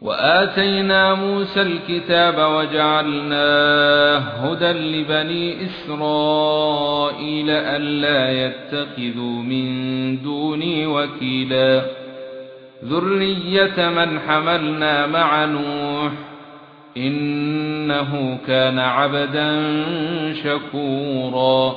وآتينا موسى الكتاب وجعلناه هدى لبني إسرائيل ألا يتخذوا من دوني وكيلا. ذرية من حملنا مع نوح إنه كان عبدا شكورا.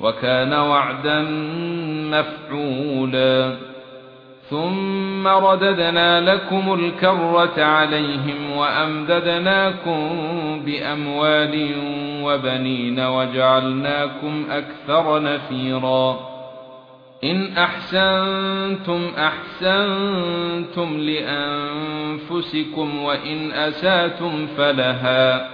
وكان وعدا مفعولا. ثم رددنا لكم الكرة عليهم وأمددناكم بأموال وبنين وجعلناكم أكثر نفيرا. إن أحسنتم أحسنتم لأنفسكم وإن أساتم فلها.